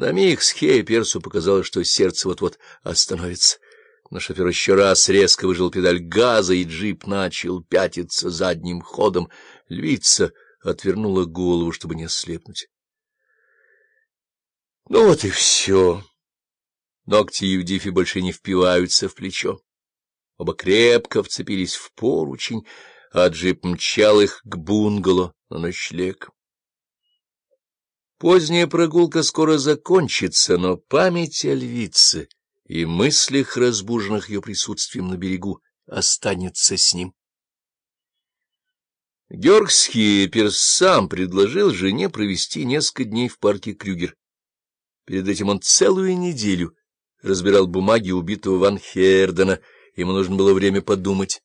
На миг Схея Персу показалось, что сердце вот-вот остановится. Но шофер еще раз резко выжил педаль газа, и джип начал пятиться задним ходом. Львица отвернула голову, чтобы не ослепнуть. Ну вот и все. Ногти Евдифи больше не впиваются в плечо. Оба крепко вцепились в поручень, а джип мчал их к бунгало на ночлег. Поздняя прогулка скоро закончится, но память о львице и мыслях, разбуженных ее присутствием на берегу, останется с ним. Георг Схиппер сам предложил жене провести несколько дней в парке Крюгер. Перед этим он целую неделю разбирал бумаги убитого Ван Хердена, ему нужно было время подумать.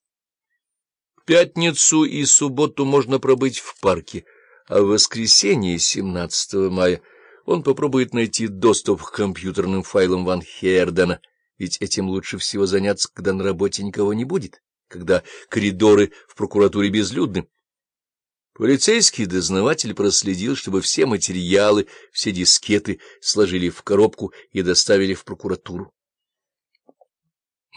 Пятницу и субботу можно пробыть в парке — а в воскресенье, 17 мая, он попробует найти доступ к компьютерным файлам Ван Хердена, ведь этим лучше всего заняться, когда на работе никого не будет, когда коридоры в прокуратуре безлюдны. Полицейский дознаватель проследил, чтобы все материалы, все дискеты сложили в коробку и доставили в прокуратуру.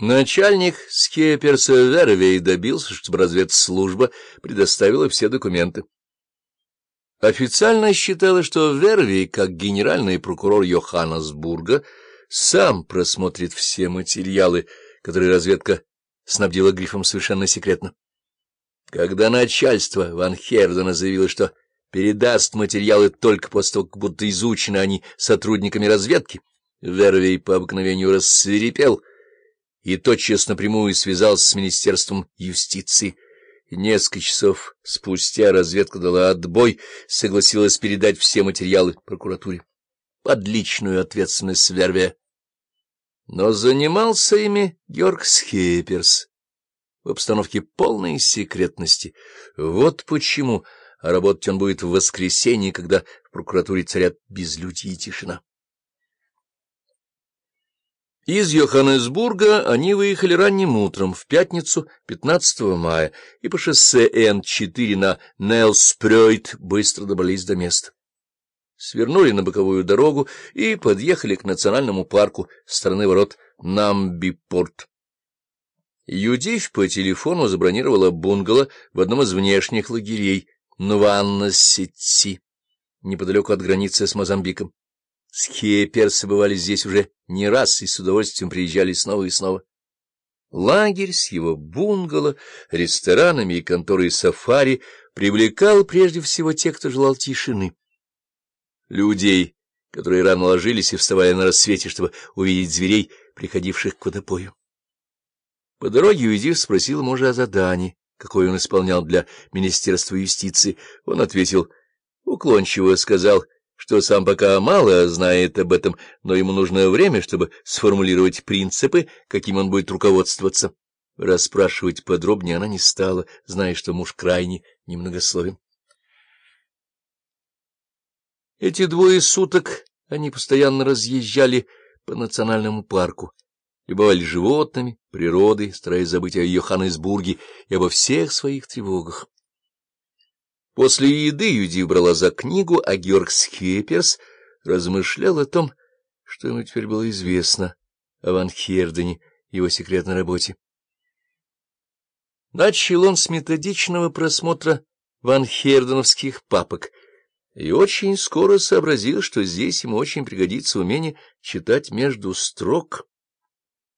Начальник Скеперса Вервей добился, чтобы разведслужба предоставила все документы. Официально считалось, что Верви, как генеральный прокурор Йоханнесбурга, сам просмотрит все материалы, которые разведка снабдила грифом совершенно секретно. Когда начальство Ван Хердена заявило, что передаст материалы только после того, как будут изучены они сотрудниками разведки, Вервей по обыкновению рассверепел и тотчас напрямую связался с Министерством юстиции, Несколько часов спустя разведка дала отбой, согласилась передать все материалы прокуратуре под личную ответственность Вервия. Но занимался ими Георг Схепперс в обстановке полной секретности. Вот почему работать он будет в воскресенье, когда в прокуратуре царят безлюдье и тишина. Из Йоханнесбурга они выехали ранним утром, в пятницу, 15 мая, и по шоссе Н-4 на Нелспрёйт быстро добрались до места. Свернули на боковую дорогу и подъехали к национальному парку с стороны ворот Намбипорт. Юдивь по телефону забронировала бунгало в одном из внешних лагерей Нванна-Сетси, неподалеку от границы с Мозамбиком. Скеперсы бывали здесь уже не раз и с удовольствием приезжали снова и снова. Лагерь с его бунгало, ресторанами и конторой сафари привлекал прежде всего тех, кто желал тишины. Людей, которые рано ложились и вставали на рассвете, чтобы увидеть зверей, приходивших к водопою. По дороге Уидив спросил мужа о задании, какое он исполнял для Министерства юстиции. Он ответил, уклончиво сказал — что сам пока мало знает об этом, но ему нужно время, чтобы сформулировать принципы, каким он будет руководствоваться. Расспрашивать подробнее она не стала, зная, что муж крайне немногословен. Эти двое суток они постоянно разъезжали по национальному парку, любовали животными, природой, стараясь забыть о Йоханнесбурге и обо всех своих тревогах. После еды Юди брала за книгу, а Георг Скеперс размышлял о том, что ему теперь было известно о Ван Хердене, его секретной работе. Начал он с методичного просмотра ван Херденовских папок и очень скоро сообразил, что здесь ему очень пригодится умение читать между строк.